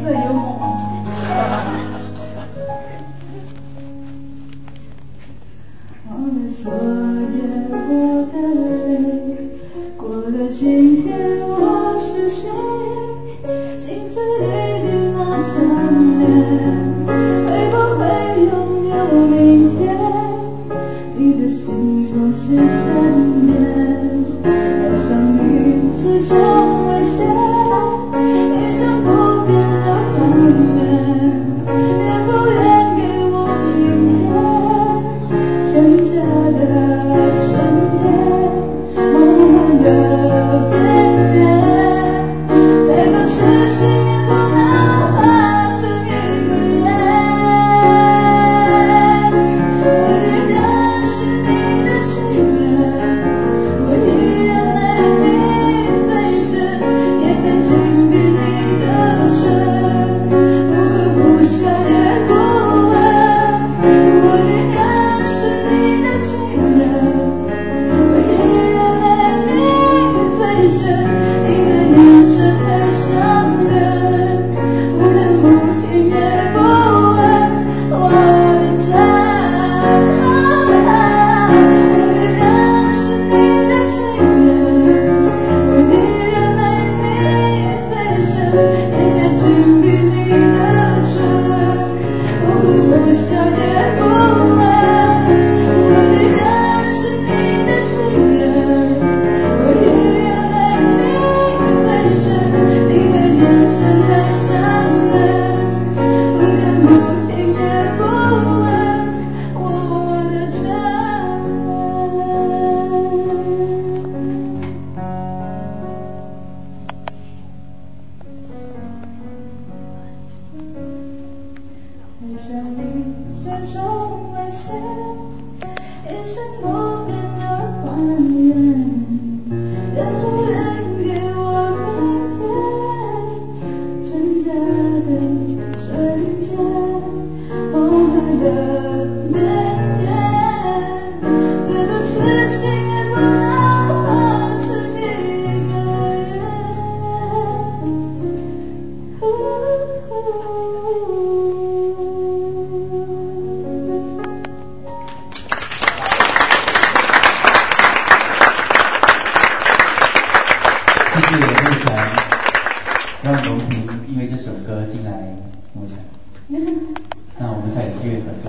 色幽默。红色的我在哪里？过了今天我是谁？镜子里的那张脸，会不会拥有明天？你的心总是善变，爱上你是种。想你却中未歇，一成不变的谎言，愿不愿给我每天纯洁的瞬间，我幻的绵延，再多痴心也不能。谢谢，谢谢，让农民因为这首歌进来摸奖。那我们再有机会合作。